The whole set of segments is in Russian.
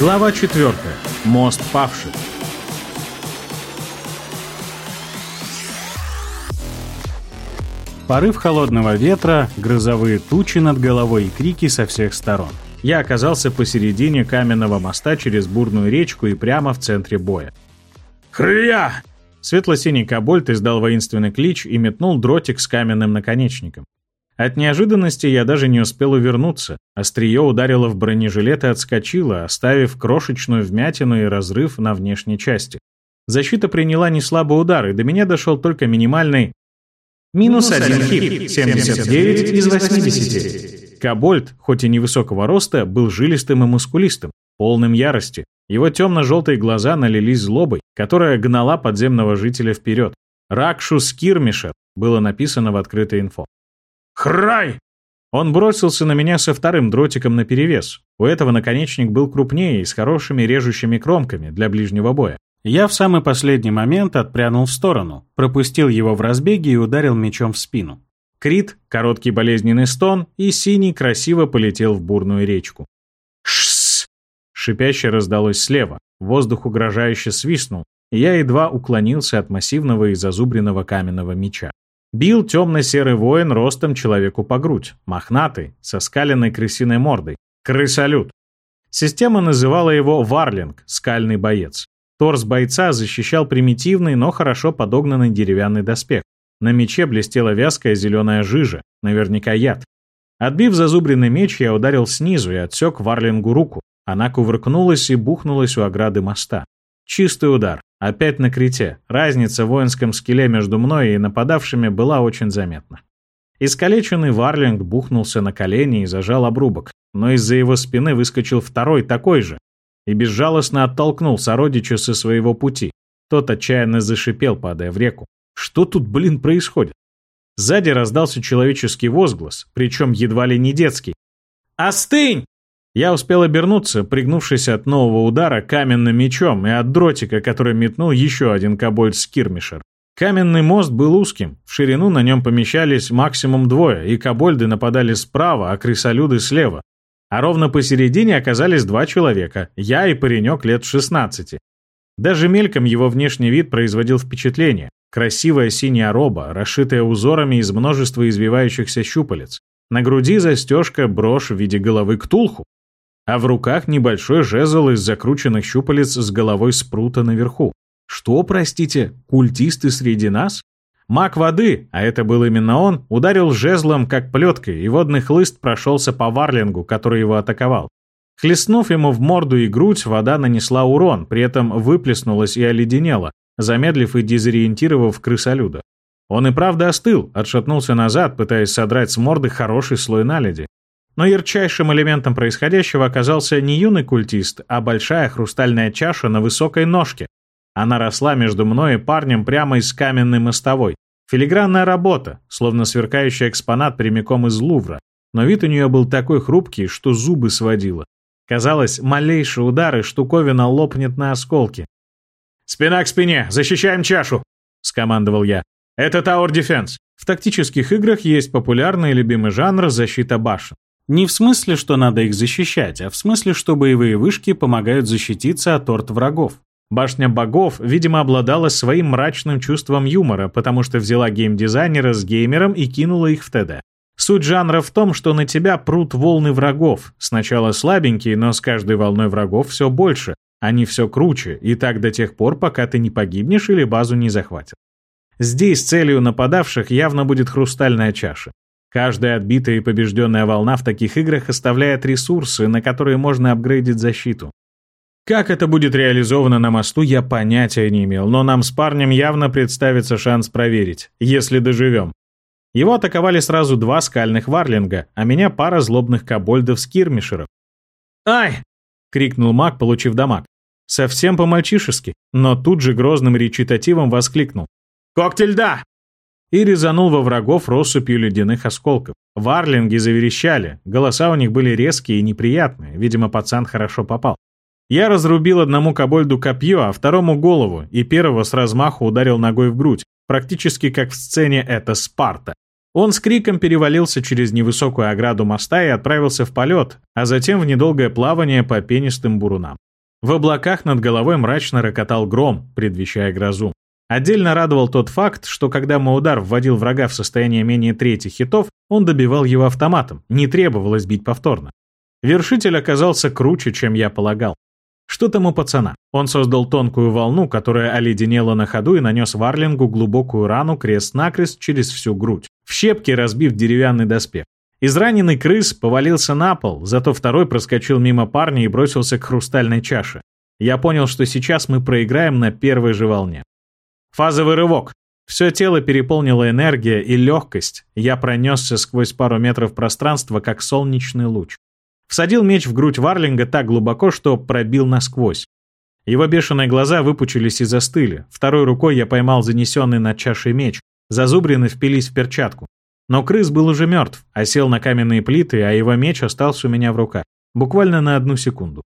Глава 4. Мост павших. Порыв холодного ветра, грозовые тучи над головой и крики со всех сторон. Я оказался посередине каменного моста через бурную речку и прямо в центре боя. «Хря!» Светло-синий кобольт издал воинственный клич и метнул дротик с каменным наконечником. От неожиданности я даже не успел увернуться. Острие ударило в бронежилет и отскочило, оставив крошечную вмятину и разрыв на внешней части. Защита приняла неслабый удар, и до меня дошел только минимальный Минус один хит, 79 из 80. Кобольд, хоть и невысокого роста, был жилистым и мускулистым, полным ярости. Его темно-желтые глаза налились злобой, которая гнала подземного жителя вперед. «Ракшус Кирмишер» было написано в открытой инфо. «Храй!» Он бросился на меня со вторым дротиком наперевес. У этого наконечник был крупнее и с хорошими режущими кромками для ближнего боя. Я в самый последний момент отпрянул в сторону, пропустил его в разбеге и ударил мечом в спину. Крит, короткий болезненный стон, и синий красиво полетел в бурную речку. «Шсс!» Шипяще раздалось слева, воздух угрожающе свистнул, и я едва уклонился от массивного и зазубренного каменного меча. Бил темно-серый воин ростом человеку по грудь, мохнатый, со скаленной крысиной мордой. Крысолют. Система называла его Варлинг, скальный боец. Торс бойца защищал примитивный, но хорошо подогнанный деревянный доспех. На мече блестела вязкая зеленая жижа, наверняка яд. Отбив зазубренный меч, я ударил снизу и отсек Варлингу руку. Она кувыркнулась и бухнулась у ограды моста. Чистый удар. Опять на крите. Разница в воинском скеле между мной и нападавшими была очень заметна. Искалеченный Варлинг бухнулся на колени и зажал обрубок, но из-за его спины выскочил второй такой же, и безжалостно оттолкнул сородича со своего пути. Тот отчаянно зашипел, падая в реку. Что тут, блин, происходит? Сзади раздался человеческий возглас, причем едва ли не детский. «Остынь!» Я успел обернуться, пригнувшись от нового удара каменным мечом и от дротика, который метнул еще один кобольд-скирмишер. Каменный мост был узким, в ширину на нем помещались максимум двое, и кобольды нападали справа, а крысолюды слева а ровно посередине оказались два человека, я и паренек лет 16. Даже мельком его внешний вид производил впечатление. Красивая синяя роба, расшитая узорами из множества извивающихся щупалец. На груди застежка брошь в виде головы ктулху, а в руках небольшой жезл из закрученных щупалец с головой спрута наверху. Что, простите, культисты среди нас? Маг воды, а это был именно он, ударил жезлом как плеткой, и водный хлыст прошелся по варлингу, который его атаковал. Хлестнув ему в морду и грудь, вода нанесла урон, при этом выплеснулась и оледенела, замедлив и дезориентировав крысолюда. Он и правда остыл, отшатнулся назад, пытаясь содрать с морды хороший слой наледи. Но ярчайшим элементом происходящего оказался не юный культист, а большая хрустальная чаша на высокой ножке, она росла между мной и парнем прямо из каменной мостовой. Филигранная работа, словно сверкающий экспонат прямиком из Лувра, но вид у нее был такой хрупкий, что зубы сводило. Казалось, малейший удар, и штуковина лопнет на осколки. «Спина к спине! Защищаем чашу!» — скомандовал я. «Это Tower Defense. В тактических играх есть популярный и любимый жанр защита башен. Не в смысле, что надо их защищать, а в смысле, что боевые вышки помогают защититься от орд врагов. Башня богов, видимо, обладала своим мрачным чувством юмора, потому что взяла геймдизайнера с геймером и кинула их в ТД. Суть жанра в том, что на тебя прут волны врагов. Сначала слабенькие, но с каждой волной врагов все больше. Они все круче, и так до тех пор, пока ты не погибнешь или базу не захватят. Здесь целью нападавших явно будет хрустальная чаша. Каждая отбитая и побежденная волна в таких играх оставляет ресурсы, на которые можно апгрейдить защиту. Как это будет реализовано на мосту, я понятия не имел, но нам с парнем явно представится шанс проверить, если доживем. Его атаковали сразу два скальных варлинга, а меня пара злобных кобольдов-скирмишеров. «Ай!» — крикнул маг, получив дамаг. Совсем по-мальчишески, но тут же грозным речитативом воскликнул. «Когтель да!» И резанул во врагов россыпью ледяных осколков. Варлинги заверещали, голоса у них были резкие и неприятные, видимо, пацан хорошо попал. Я разрубил одному кобольду копье, а второму голову, и первого с размаху ударил ногой в грудь, практически как в сцене «Это Спарта». Он с криком перевалился через невысокую ограду моста и отправился в полет, а затем в недолгое плавание по пенистым бурунам. В облаках над головой мрачно рокотал гром, предвещая грозу. Отдельно радовал тот факт, что когда Маудар вводил врага в состояние менее трети хитов, он добивал его автоматом, не требовалось бить повторно. Вершитель оказался круче, чем я полагал. Что там у пацана? Он создал тонкую волну, которая оледенела на ходу и нанес Варлингу глубокую рану крест-накрест через всю грудь, в щепки разбив деревянный доспех. Израненный крыс повалился на пол, зато второй проскочил мимо парня и бросился к хрустальной чаше. Я понял, что сейчас мы проиграем на первой же волне. Фазовый рывок. Все тело переполнила энергия и легкость. Я пронесся сквозь пару метров пространства, как солнечный луч. Всадил меч в грудь Варлинга так глубоко, что пробил насквозь. Его бешеные глаза выпучились и застыли. Второй рукой я поймал занесенный над чашей меч. Зазубрины впились в перчатку. Но крыс был уже мертв, осел на каменные плиты, а его меч остался у меня в руках. Буквально на одну секунду.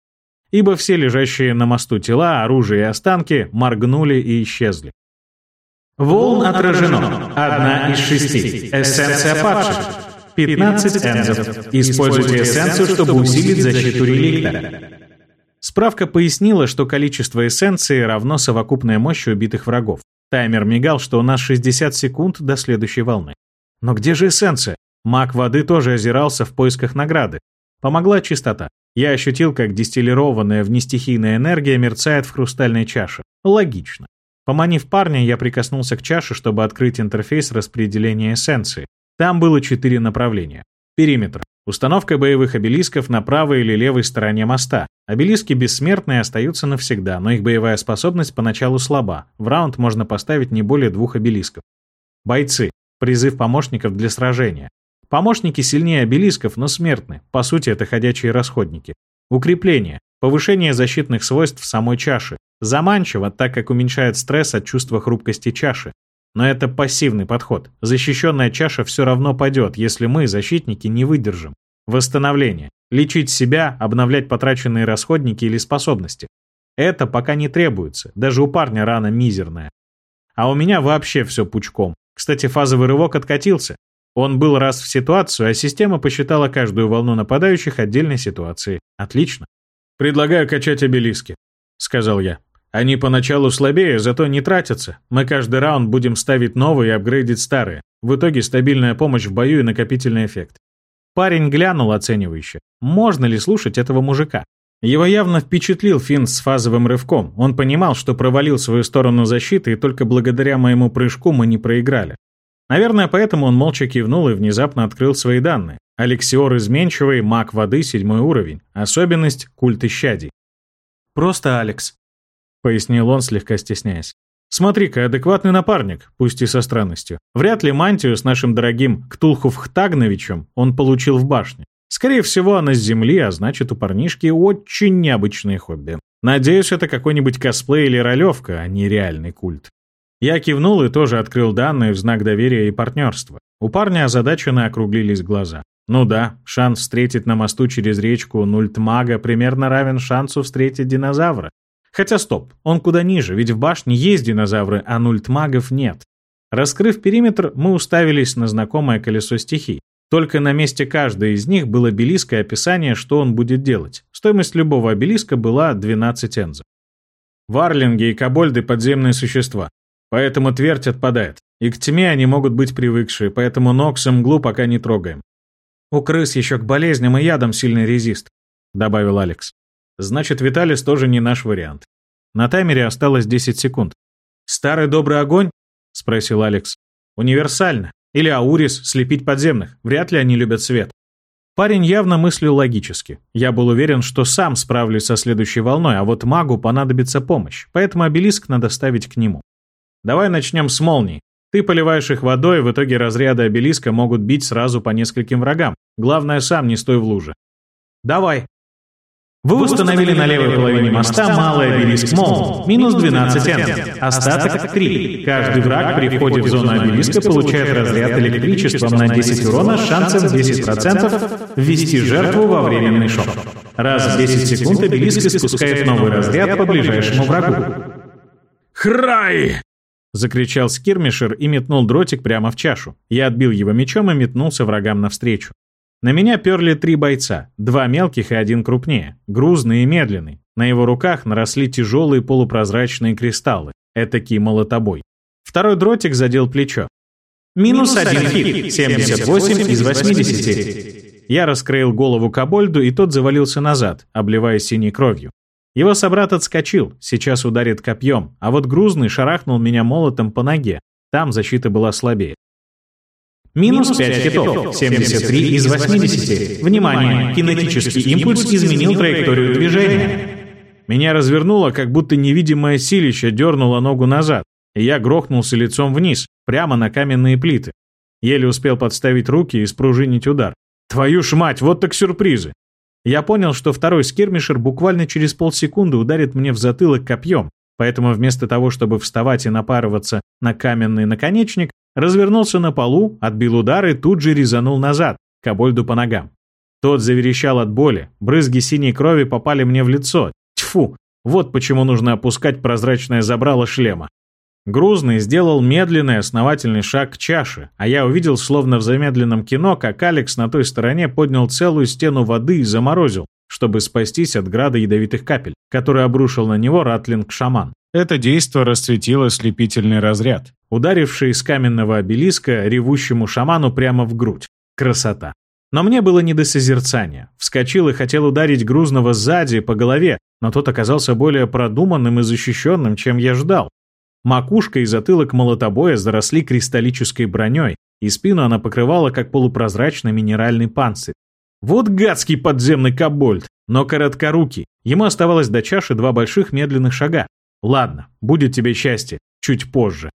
Ибо все лежащие на мосту тела, оружие и останки моргнули и исчезли. Волн отражено. Одна из шести. Эссенция падших. 15 энзов. Используйте эссенцию, чтобы усилить защиту реликта. Справка пояснила, что количество эссенции равно совокупной мощи убитых врагов. Таймер мигал, что у нас 60 секунд до следующей волны. Но где же эссенция? Маг воды тоже озирался в поисках награды. Помогла чистота. Я ощутил, как дистиллированная внестихийная энергия мерцает в хрустальной чаше. Логично. Поманив парня, я прикоснулся к чаше, чтобы открыть интерфейс распределения эссенции. Там было четыре направления. Периметр. Установка боевых обелисков на правой или левой стороне моста. Обелиски бессмертные остаются навсегда, но их боевая способность поначалу слаба. В раунд можно поставить не более двух обелисков. Бойцы. Призыв помощников для сражения. Помощники сильнее обелисков, но смертны. По сути, это ходячие расходники. Укрепление. Повышение защитных свойств самой чаши. Заманчиво, так как уменьшает стресс от чувства хрупкости чаши. Но это пассивный подход. Защищенная чаша все равно падет, если мы, защитники, не выдержим. Восстановление. Лечить себя, обновлять потраченные расходники или способности. Это пока не требуется, даже у парня рана мизерная. А у меня вообще все пучком. Кстати, фазовый рывок откатился. Он был раз в ситуацию, а система посчитала каждую волну нападающих отдельной ситуацией. Отлично. «Предлагаю качать обелиски», — сказал я. Они поначалу слабее, зато не тратятся. Мы каждый раунд будем ставить новые и апгрейдить старые. В итоге стабильная помощь в бою и накопительный эффект. Парень глянул оценивающе. Можно ли слушать этого мужика? Его явно впечатлил Финн с фазовым рывком. Он понимал, что провалил свою сторону защиты, и только благодаря моему прыжку мы не проиграли. Наверное, поэтому он молча кивнул и внезапно открыл свои данные. Алексиор изменчивый, маг воды, седьмой уровень. Особенность – культ исчадий. Просто Алекс. — пояснил он, слегка стесняясь. «Смотри-ка, адекватный напарник, пусть и со странностью. Вряд ли мантию с нашим дорогим Ктулхуфхтагновичем он получил в башне. Скорее всего, она с земли, а значит, у парнишки очень необычные хобби. Надеюсь, это какой-нибудь косплей или ролевка, а не реальный культ». Я кивнул и тоже открыл данные в знак доверия и партнерства. У парня озадаченно округлились глаза. Ну да, шанс встретить на мосту через речку Нультмага примерно равен шансу встретить динозавра. Хотя стоп, он куда ниже, ведь в башне есть динозавры, а нультмагов нет. Раскрыв периметр, мы уставились на знакомое колесо стихий. Только на месте каждой из них было обелиск и описание, что он будет делать. Стоимость любого обелиска была 12 энзов. Варлинги и кобольды – подземные существа. Поэтому твердь отпадает. И к тьме они могут быть привыкшие, поэтому Нокс и мглу пока не трогаем. «У крыс еще к болезням и ядам сильный резист», — добавил Алекс. Значит, Виталис тоже не наш вариант. На таймере осталось 10 секунд. «Старый добрый огонь?» — спросил Алекс. «Универсально. Или Аурис слепить подземных. Вряд ли они любят свет». Парень явно мыслил логически. Я был уверен, что сам справлюсь со следующей волной, а вот магу понадобится помощь, поэтому обелиск надо ставить к нему. Давай начнем с молний. Ты поливаешь их водой, в итоге разряды обелиска могут бить сразу по нескольким врагам. Главное, сам не стой в луже. Давай, вы установили на левой половине моста малый обелиск Мол, минус 12 Н. Остаток 3. Каждый враг при входе в зону обелиска получает разряд электричеством на 10 урона с шансом 10% ввести жертву во временный шок. Раз в 10 секунд обелиск испускает новый разряд по ближайшему врагу. «Храй!» — закричал Скирмишер и метнул дротик прямо в чашу. Я отбил его мечом и метнулся врагам навстречу. На меня перли три бойца, два мелких и один крупнее, грузный и медленный. На его руках наросли тяжелые полупрозрачные кристаллы, этакий молотобой. Второй дротик задел плечо. Минус один хит, 78 из 80. Я раскроил голову кобольду, и тот завалился назад, обливая синей кровью. Его собрат отскочил, сейчас ударит копьем, а вот грузный шарахнул меня молотом по ноге. Там защита была слабее. Минус 5 хитов, 73 из 80. Внимание, кинетический импульс изменил траекторию движения. Меня развернуло, как будто невидимое силище дернуло ногу назад, и я грохнулся лицом вниз, прямо на каменные плиты. Еле успел подставить руки и спружинить удар. Твою ж мать, вот так сюрпризы! Я понял, что второй скирмишер буквально через полсекунды ударит мне в затылок копьем, поэтому вместо того, чтобы вставать и напарываться на каменный наконечник, развернулся на полу, отбил удар и тут же резанул назад, Кобольду по ногам. Тот заверещал от боли, брызги синей крови попали мне в лицо, Тьфу, вот почему нужно опускать прозрачное забрало шлема. Грузный сделал медленный основательный шаг к чаше, а я увидел, словно в замедленном кино, как Алекс на той стороне поднял целую стену воды и заморозил, чтобы спастись от града ядовитых капель, который обрушил на него ратлинг-шаман. Это действо расцветило слепительный разряд, ударивший из каменного обелиска ревущему шаману прямо в грудь. Красота. Но мне было не до созерцания. Вскочил и хотел ударить грузного сзади по голове, но тот оказался более продуманным и защищенным, чем я ждал. Макушка и затылок молотобоя заросли кристаллической броней, и спину она покрывала как полупрозрачный минеральный панцирь. Вот гадский подземный кобольд, но короткорукий. Ему оставалось до чаши два больших медленных шага. Ладно, будет тебе счастье, чуть позже.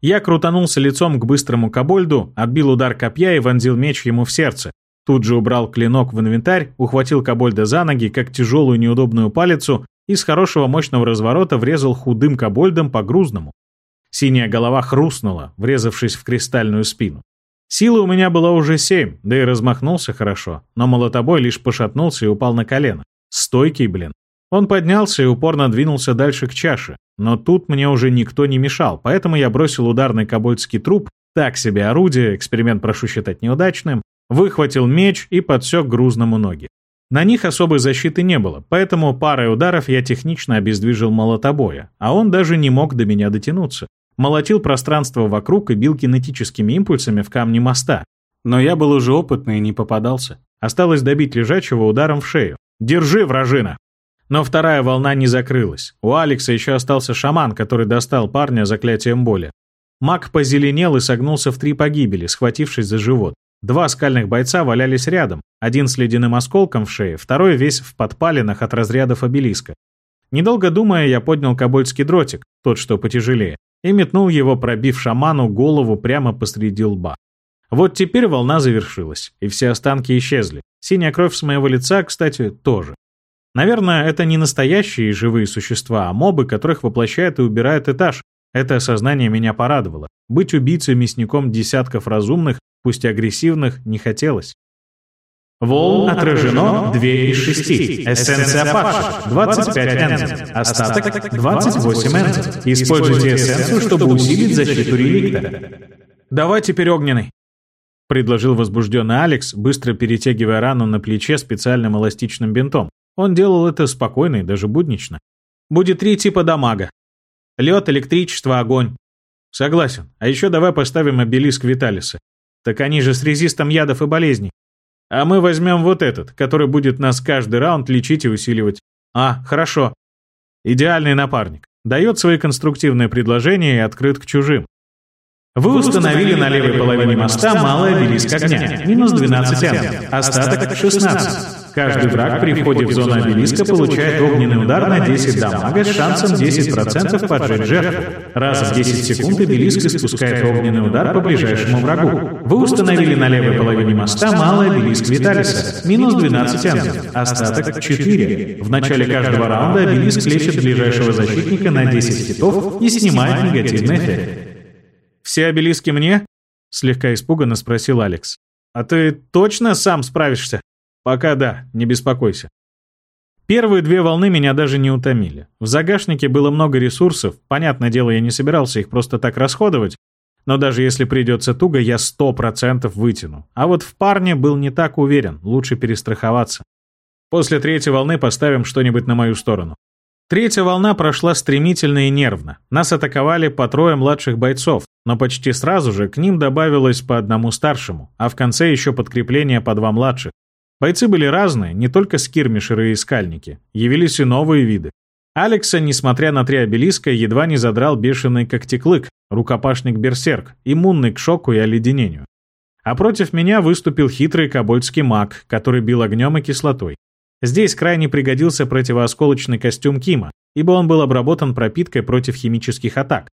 Я крутанулся лицом к быстрому кобольду, отбил удар копья и вонзил меч ему в сердце, Тут же убрал клинок в инвентарь, ухватил Кобольда за ноги, как тяжелую неудобную палицу, и с хорошего мощного разворота врезал худым Кобольдом по грузному. Синяя голова хрустнула, врезавшись в кристальную спину. Силы у меня было уже семь, да и размахнулся хорошо, но молотобой лишь пошатнулся и упал на колено. Стойкий, блин. Он поднялся и упорно двинулся дальше к чаше, но тут мне уже никто не мешал, поэтому я бросил ударный кобольдский труп, так себе орудие, эксперимент прошу считать неудачным, выхватил меч и подсек грузному ноги. На них особой защиты не было, поэтому парой ударов я технично обездвижил молотобоя, а он даже не мог до меня дотянуться. Молотил пространство вокруг и бил кинетическими импульсами в камни моста. Но я был уже опытный и не попадался. Осталось добить лежачего ударом в шею. «Держи, вражина!» Но вторая волна не закрылась. У Алекса еще остался шаман, который достал парня заклятием боли. Маг позеленел и согнулся в три погибели, схватившись за живот. Два скальных бойца валялись рядом, один с ледяным осколком в шее, второй весь в подпалинах от разрядов обелиска. Недолго думая, я поднял кобольский дротик, тот, что потяжелее, и метнул его, пробив шаману голову прямо посреди лба. Вот теперь волна завершилась, и все останки исчезли. Синяя кровь с моего лица, кстати, тоже. Наверное, это не настоящие живые существа, а мобы, которых воплощает и убирает этаж. Это осознание меня порадовало. Быть убийцей-мясником десятков разумных пусть и агрессивных, не хотелось. Волн отражено 2 из 6. Эссенция падших 25 энзим. Остаток 28 энзим. Используйте эссенцию, чтобы усилить защиту реликта. «Давай теперь огненный», — предложил возбужденный Алекс, быстро перетягивая рану на плече специальным эластичным бинтом. Он делал это спокойно и даже буднично. «Будет три типа дамага. Лед, электричество, огонь». «Согласен. А еще давай поставим обелиск Виталиса. Так они же с резистом ядов и болезней. А мы возьмем вот этот, который будет нас каждый раунд лечить и усиливать. А, хорошо. Идеальный напарник. Дает свои конструктивные предложения и открыт к чужим. Вы установили на левой половине моста малый обелиск огня, минус 12 м, остаток 16. Каждый враг при входе в зону обелиска получает огненный удар на 10 дамага с шансом 10% поджечь жертву. Раз в 10 секунд обелиск испускает огненный удар по ближайшему врагу. Вы установили на левой половине моста малый обелиск Виталиса, минус 12 м, остаток 4. В начале каждого раунда обелиск лечит ближайшего защитника на 10 хитов и снимает негативный эффект. «Все обелиски мне?» — слегка испуганно спросил Алекс. «А ты точно сам справишься?» «Пока да, не беспокойся». Первые две волны меня даже не утомили. В загашнике было много ресурсов, понятное дело, я не собирался их просто так расходовать, Но даже если придется туго, я сто процентов вытяну. А вот в парне был не так уверен, лучше перестраховаться. После третьей волны поставим что-нибудь на мою сторону. Третья волна прошла стремительно и нервно. Нас атаковали по трое младших бойцов, но почти сразу же к ним добавилось по одному старшему, а в конце еще подкрепление по два младших. Бойцы были разные, не только скирмишеры и скальники. Явились и новые виды. Алекса, несмотря на три обелиска, едва не задрал бешеный когтеклык, рукопашник-берсерк, иммунный к шоку и оледенению. А против меня выступил хитрый кобольский маг, который бил огнем и кислотой. Здесь крайне пригодился противоосколочный костюм Кима, ибо он был обработан пропиткой против химических атак.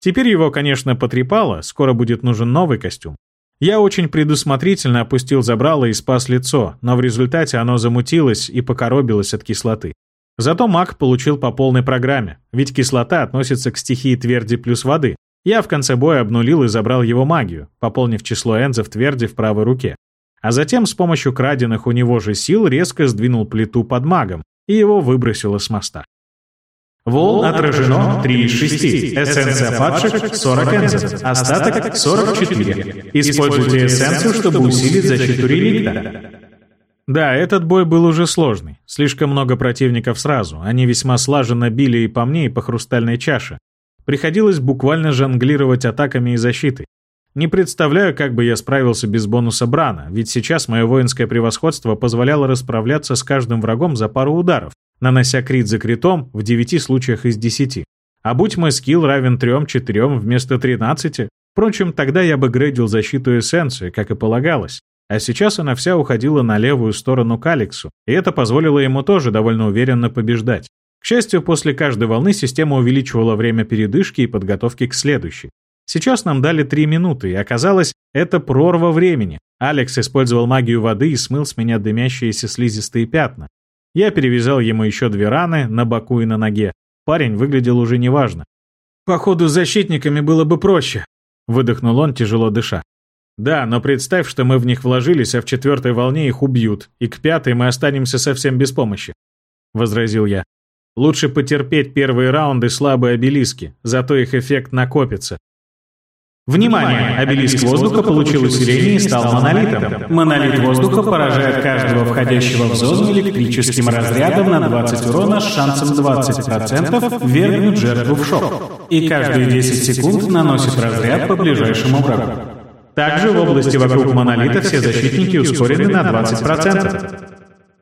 Теперь его, конечно, потрепало, скоро будет нужен новый костюм. Я очень предусмотрительно опустил забрало и спас лицо, но в результате оно замутилось и покоробилось от кислоты. Зато маг получил по полной программе, ведь кислота относится к стихии тверди плюс воды. Я в конце боя обнулил и забрал его магию, пополнив число энзов тверди в правой руке. А затем с помощью краденных у него же сил резко сдвинул плиту под магом, и его выбросило с моста. Волн отражено 3 из 6. Эссенция падших 40 энзов. Остаток 44. Используйте эссенцию, чтобы усилить защиту реликта. Да, этот бой был уже сложный. Слишком много противников сразу. Они весьма слаженно били и по мне, и по хрустальной чаше. Приходилось буквально жонглировать атаками и защитой. Не представляю, как бы я справился без бонуса Брана, ведь сейчас мое воинское превосходство позволяло расправляться с каждым врагом за пару ударов, нанося крит за критом в 9 случаях из 10. А будь мой скилл равен 3-4 вместо 13, впрочем, тогда я бы грейдил защиту эссенции, как и полагалось. А сейчас она вся уходила на левую сторону к Алексу, и это позволило ему тоже довольно уверенно побеждать. К счастью, после каждой волны система увеличивала время передышки и подготовки к следующей. Сейчас нам дали три минуты, и оказалось, это прорва времени. Алекс использовал магию воды и смыл с меня дымящиеся слизистые пятна. Я перевязал ему еще две раны на боку и на ноге. Парень выглядел уже неважно. «Походу, с защитниками было бы проще», — выдохнул он, тяжело дыша. «Да, но представь, что мы в них вложились, а в четвертой волне их убьют, и к пятой мы останемся совсем без помощи», — возразил я. «Лучше потерпеть первые раунды слабые обелиски, зато их эффект накопится. Внимание! Обелиск воздуха получил усиление и стал монолитом. Монолит воздуха поражает каждого входящего в зону электрическим разрядом на 20 урона с шансом 20% ввергнуть жертву в шок. И каждые 10 секунд наносит разряд по ближайшему врагу. Также в области вокруг монолита все защитники ускорены на 20%.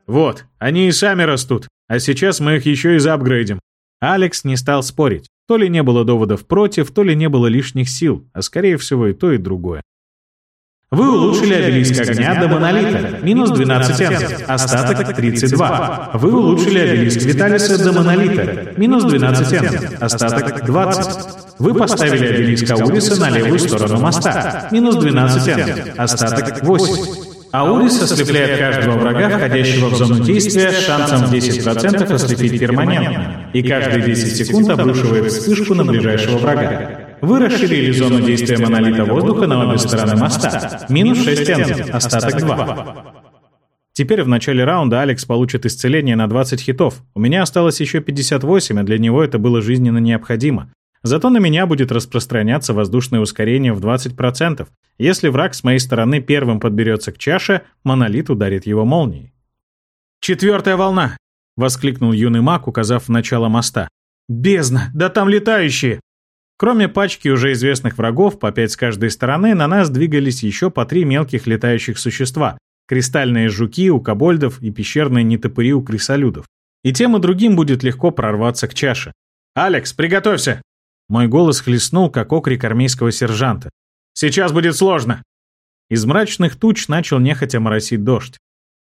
Вот, они и сами растут, а сейчас мы их еще и заапгрейдим. Алекс не стал спорить. То ли не было доводов против, то ли не было лишних сил, а скорее всего и то, и другое. Вы улучшили обелиск огня до монолита, минус 12 энзов, остаток 32. Вы улучшили обелиск Виталиса до монолита, минус 12 энзов, остаток 20. Вы поставили обелиск Ауриса на левую сторону моста, минус 12 энзов, остаток 8. Аурис ослепляет каждого врага, входящего в зону действия, шансом 10% ослепить перманентно, и каждые 10 секунд обрушивает вспышку на ближайшего врага. Вы расширили зону действия монолита воздуха на обе стороны моста. Минус 6 энзов, остаток 2. Теперь в начале раунда Алекс получит исцеление на 20 хитов. У меня осталось еще 58, а для него это было жизненно необходимо. Зато на меня будет распространяться воздушное ускорение в 20%. Если враг с моей стороны первым подберется к чаше, монолит ударит его молнией. «Четвертая волна!» — воскликнул юный маг, указав в начало моста. «Бездна! Да там летающие!» Кроме пачки уже известных врагов, по пять с каждой стороны, на нас двигались еще по три мелких летающих существа. Кристальные жуки у кобольдов и пещерные нетопыри у крисолюдов. И тем и другим будет легко прорваться к чаше. «Алекс, приготовься!» Мой голос хлестнул, как окрик армейского сержанта. «Сейчас будет сложно!» Из мрачных туч начал нехотя моросить дождь.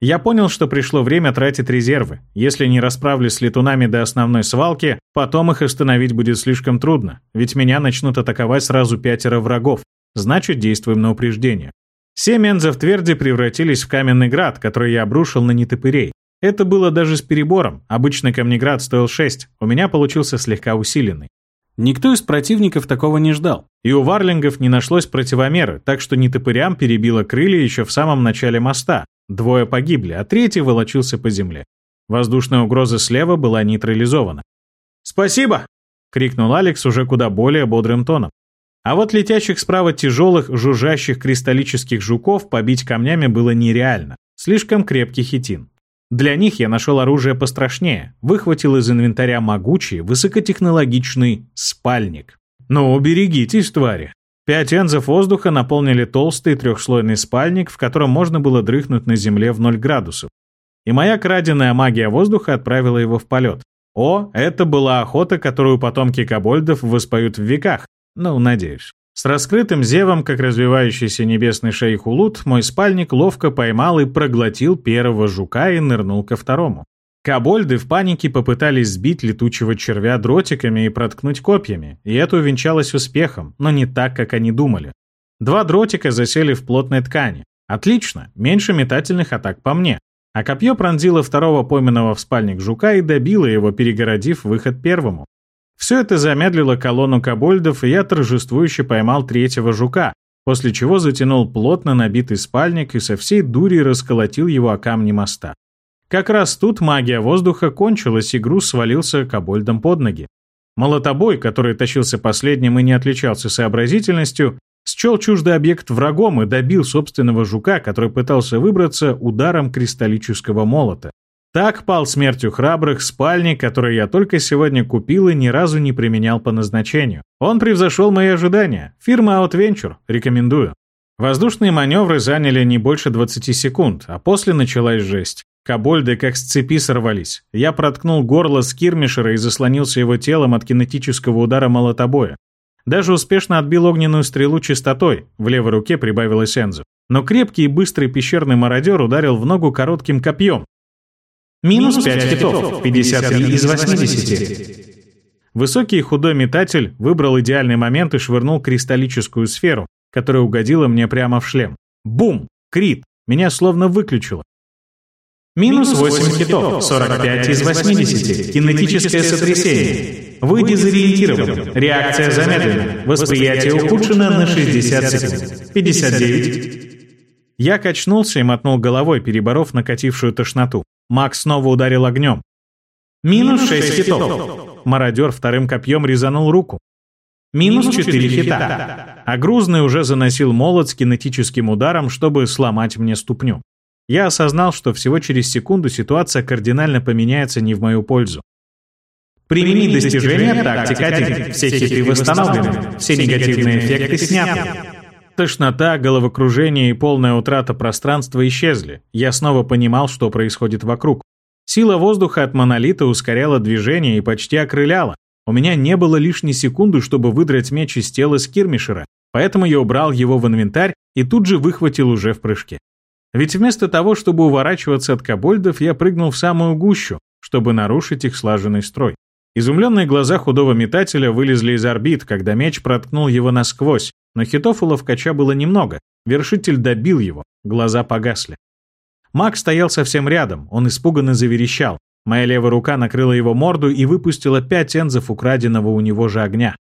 Я понял, что пришло время тратить резервы. Если не расправлюсь с летунами до основной свалки, потом их остановить будет слишком трудно, ведь меня начнут атаковать сразу пятеро врагов. Значит, действуем на упреждение. Семь энзов тверди превратились в каменный град, который я обрушил на нетопырей. Это было даже с перебором. Обычный камнеград стоил 6, у меня получился слегка усиленный. Никто из противников такого не ждал. И у варлингов не нашлось противомеры, так что нетопырям перебило крылья еще в самом начале моста. Двое погибли, а третий волочился по земле. Воздушная угроза слева была нейтрализована. «Спасибо!» — крикнул Алекс уже куда более бодрым тоном. А вот летящих справа тяжелых, жужжащих кристаллических жуков побить камнями было нереально. Слишком крепкий хитин. Для них я нашел оружие пострашнее. Выхватил из инвентаря могучий, высокотехнологичный спальник. Ну, берегитесь, твари. Пять энзов воздуха наполнили толстый трехслойный спальник, в котором можно было дрыхнуть на земле в 0 градусов. И моя краденая магия воздуха отправила его в полет. О, это была охота, которую потомки кобольдов воспоют в веках. Ну, надеюсь. С раскрытым зевом, как развивающийся небесный шейх Улут, мой спальник ловко поймал и проглотил первого жука и нырнул ко второму. Кобольды в панике попытались сбить летучего червя дротиками и проткнуть копьями, и это увенчалось успехом, но не так, как они думали. Два дротика засели в плотной ткани. Отлично, меньше метательных атак по мне. А копье пронзило второго пойманного в спальник жука и добило его, перегородив выход первому. Все это замедлило колонну кобольдов, и я торжествующе поймал третьего жука, после чего затянул плотно набитый спальник и со всей дури расколотил его о камни моста. Как раз тут магия воздуха кончилась, и груз свалился кобольдом под ноги. Молотобой, который тащился последним и не отличался сообразительностью, счел чуждый объект врагом и добил собственного жука, который пытался выбраться ударом кристаллического молота. Так пал смертью храбрых спальник, который я только сегодня купил и ни разу не применял по назначению. Он превзошел мои ожидания. Фирма Outventure. Рекомендую. Воздушные маневры заняли не больше 20 секунд, а после началась жесть. Кобольды как с цепи сорвались. Я проткнул горло скирмишера и заслонился его телом от кинетического удара молотобоя. Даже успешно отбил огненную стрелу чистотой, в левой руке прибавилось Энзу. Но крепкий и быстрый пещерный мародер ударил в ногу коротким копьем, Минус 5 хитов, 53 из 80. Высокий худой метатель выбрал идеальный момент и швырнул кристаллическую сферу, которая угодила мне прямо в шлем. Бум! Крит! Меня словно выключило. Минус 8 хитов, 45 из 80. Кинетическое сотрясение. Вы дезориентированы. Реакция замедлена. Восприятие ухудшено на 60 секунд. 59. Я качнулся и мотнул головой, переборов накатившую тошноту. Макс снова ударил огнем. Минус 6 хитов. Мародер вторым копьем резанул руку. Минус 4 хита. А грузный уже заносил молот с кинетическим ударом, чтобы сломать мне ступню. Я осознал, что всего через секунду ситуация кардинально поменяется не в мою пользу. Примени достижение тактика 1. Все хиты восстановлены. Все негативные эффекты сняты. Тошнота, головокружение и полная утрата пространства исчезли. Я снова понимал, что происходит вокруг. Сила воздуха от монолита ускоряла движение и почти окрыляла. У меня не было лишней секунды, чтобы выдрать меч из тела скирмишера, поэтому я убрал его в инвентарь и тут же выхватил уже в прыжке. Ведь вместо того, чтобы уворачиваться от кобольдов, я прыгнул в самую гущу, чтобы нарушить их слаженный строй. Изумленные глаза худого метателя вылезли из орбит, когда меч проткнул его насквозь, но хитов у ловкача было немного. Вершитель добил его, глаза погасли. Маг стоял совсем рядом, он испуганно заверещал. Моя левая рука накрыла его морду и выпустила пять энзов украденного у него же огня.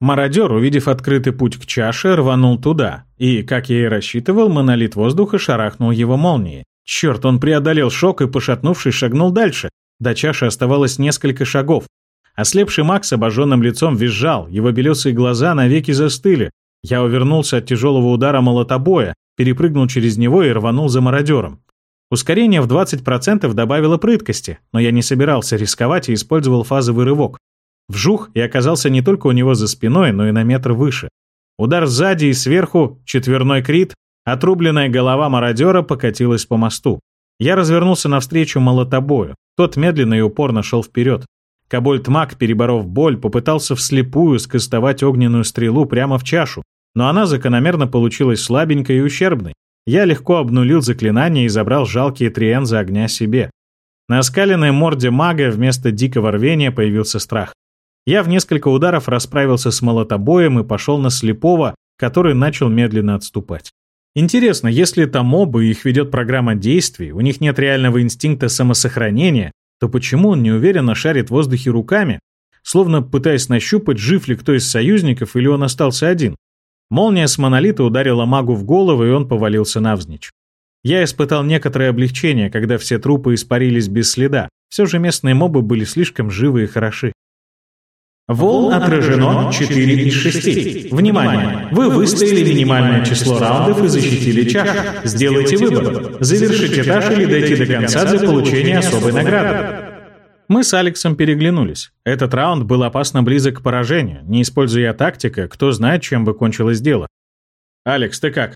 Мародер, увидев открытый путь к чаше, рванул туда, и, как я и рассчитывал, монолит воздуха шарахнул его молнией. Черт, он преодолел шок и, пошатнувшись, шагнул дальше. До чаши оставалось несколько шагов. Ослепший маг с обожженным лицом визжал, его белесые глаза навеки застыли, я увернулся от тяжелого удара молотобоя, перепрыгнул через него и рванул за мародером. Ускорение в 20% добавило прыткости, но я не собирался рисковать и использовал фазовый рывок. Вжух и оказался не только у него за спиной, но и на метр выше. Удар сзади и сверху, четверной крит, отрубленная голова мародера покатилась по мосту. Я развернулся навстречу молотобою. Тот медленно и упорно шел вперед. Кобольд-маг, переборов боль, попытался вслепую скостовать огненную стрелу прямо в чашу, но она закономерно получилась слабенькой и ущербной. Я легко обнулил заклинание и забрал жалкие триензы огня себе. На оскаленной морде мага вместо дикого рвения появился страх. Я в несколько ударов расправился с молотобоем и пошел на слепого, который начал медленно отступать. Интересно, если это мобы их ведет программа действий, у них нет реального инстинкта самосохранения, то почему он неуверенно шарит в воздухе руками, словно пытаясь нащупать, жив ли кто из союзников или он остался один? Молния с монолита ударила магу в голову, и он повалился навзничь. Я испытал некоторое облегчение, когда все трупы испарились без следа. Все же местные мобы были слишком живы и хороши. Волн отражено 4 из 6. Внимание! Вы выстояли минимальное число раундов и защитили чашу. Сделайте выбор. Завершить этаж или дойти до конца для получения особой награды. Мы с Алексом переглянулись. Этот раунд был опасно близок к поражению. Не используя тактика, кто знает, чем бы кончилось дело. «Алекс, ты как?»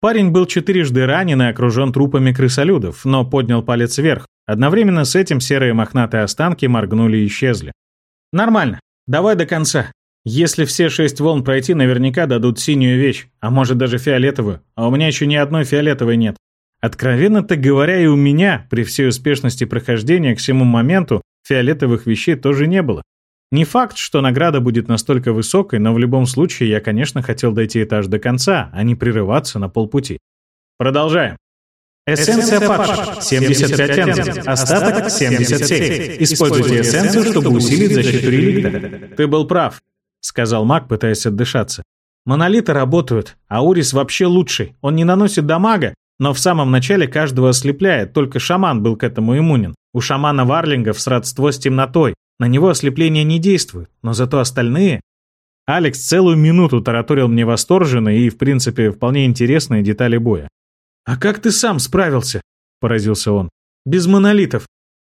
Парень был четырежды ранен и окружен трупами крысолюдов, но поднял палец вверх. Одновременно с этим серые мохнатые останки моргнули и исчезли. «Нормально. Давай до конца. Если все шесть волн пройти, наверняка дадут синюю вещь, а может даже фиолетовую, а у меня еще ни одной фиолетовой нет. Откровенно-то говоря, и у меня, при всей успешности прохождения к всему моменту, фиолетовых вещей тоже не было. Не факт, что награда будет настолько высокой, но в любом случае я, конечно, хотел дойти этаж до конца, а не прерываться на полпути. Продолжаем. Эссенция падших – 75 энзов, остаток – 77. Используйте эссенцию, чтобы усилить защиту реликта. Ты был прав, сказал маг, пытаясь отдышаться. Монолиты работают, а Урис вообще лучший. Он не наносит дамага, но в самом начале каждого ослепляет, только шаман был к этому иммунен. У шамана Варлингов сродство с темнотой, на него ослепление не действует, но зато остальные... Алекс целую минуту тараторил мне восторженно и, в принципе, вполне интересные детали боя. «А как ты сам справился?» – поразился он. «Без монолитов».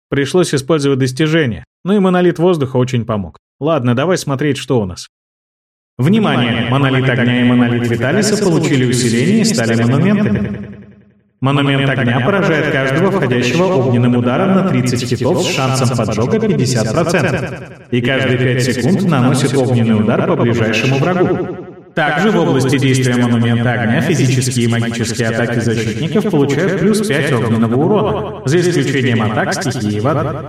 Пришлось использовать достижения, но и монолит воздуха очень помог. Ладно, давай смотреть, что у нас. Внимание! Монолит огня и монолит Виталиса получили усиление и стали монументами. Монумент огня поражает каждого входящего огненным ударом на 30 хитов с шансом поджога 50%. И каждые 5 секунд наносит огненный удар по ближайшему врагу. Также в области действия монумента огня физические и магические атаки защитников получают плюс 5 огненного урона, за исключением атак стихии воды.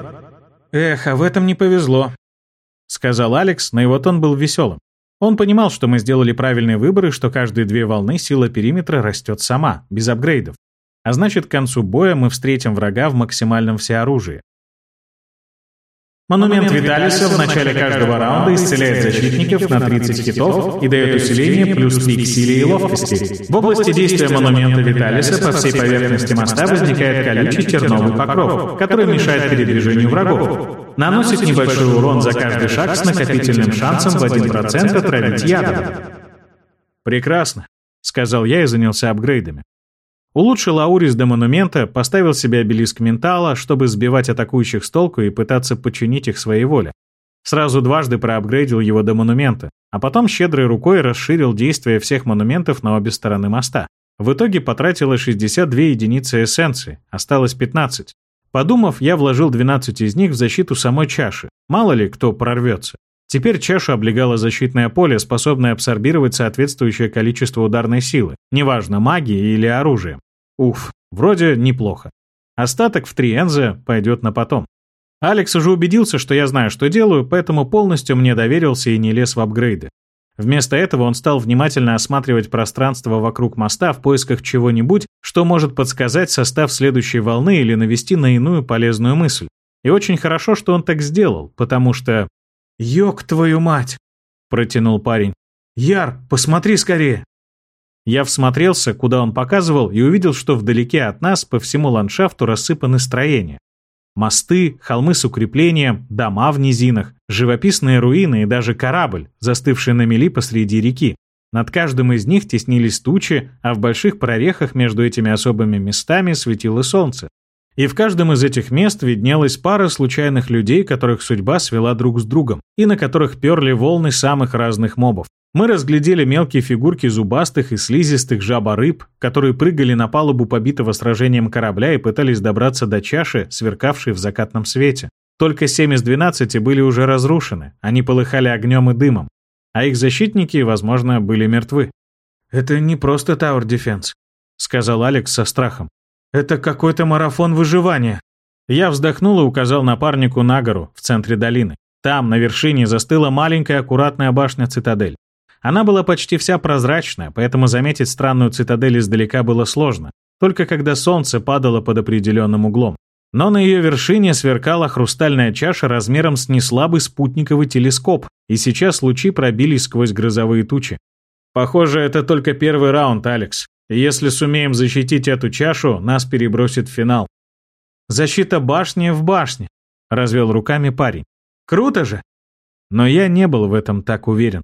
«Эх, а в этом не повезло», — сказал Алекс, но его тон был веселым. Он понимал, что мы сделали правильный выбор и что каждые две волны сила периметра растет сама, без апгрейдов. А значит, к концу боя мы встретим врага в максимальном всеоружии. Монумент Виталиса в начале каждого раунда исцеляет защитников на 30 хитов и дает усиление плюс 3 к силе и ловкости. В области действия монумента Виталиса по всей поверхности моста возникает колючий терновый покров, который мешает передвижению врагов. Наносит небольшой урон за каждый шаг с накопительным шансом в 1% отравить ядом. «Прекрасно», — сказал я и занялся апгрейдами. Улучшил Аурис до монумента, поставил себе обелиск ментала, чтобы сбивать атакующих с толку и пытаться подчинить их своей воле. Сразу дважды проапгрейдил его до монумента, а потом щедрой рукой расширил действие всех монументов на обе стороны моста. В итоге потратила 62 единицы эссенции, осталось 15. Подумав, я вложил 12 из них в защиту самой чаши. Мало ли, кто прорвется. Теперь чашу облегало защитное поле, способное абсорбировать соответствующее количество ударной силы, неважно, магией или оружием. Уф, вроде неплохо. Остаток в три энза пойдет на потом. Алекс уже убедился, что я знаю, что делаю, поэтому полностью мне доверился и не лез в апгрейды. Вместо этого он стал внимательно осматривать пространство вокруг моста в поисках чего-нибудь, что может подсказать состав следующей волны или навести на иную полезную мысль. И очень хорошо, что он так сделал, потому что «Ёк твою мать!» — протянул парень. «Яр, посмотри скорее!» Я всмотрелся, куда он показывал, и увидел, что вдалеке от нас по всему ландшафту рассыпаны строения. Мосты, холмы с укреплением, дома в низинах, живописные руины и даже корабль, застывший на мели посреди реки. Над каждым из них теснились тучи, а в больших прорехах между этими особыми местами светило солнце. И в каждом из этих мест виднелась пара случайных людей, которых судьба свела друг с другом, и на которых перли волны самых разных мобов. Мы разглядели мелкие фигурки зубастых и слизистых жаба-рыб, которые прыгали на палубу побитого сражением корабля и пытались добраться до чаши, сверкавшей в закатном свете. Только 7 из 12 были уже разрушены, они полыхали огнем и дымом, а их защитники, возможно, были мертвы. «Это не просто Tower Defense», — сказал Алекс со страхом. Это какой-то марафон выживания. Я вздохнул и указал напарнику на гору в центре долины. Там, на вершине, застыла маленькая аккуратная башня-цитадель. Она была почти вся прозрачная, поэтому заметить странную цитадель издалека было сложно, только когда солнце падало под определенным углом. Но на ее вершине сверкала хрустальная чаша размером с неслабый спутниковый телескоп, и сейчас лучи пробились сквозь грозовые тучи. Похоже, это только первый раунд, Алекс. Если сумеем защитить эту чашу, нас перебросит в финал. Защита башни в башне, развел руками парень. Круто же. Но я не был в этом так уверен.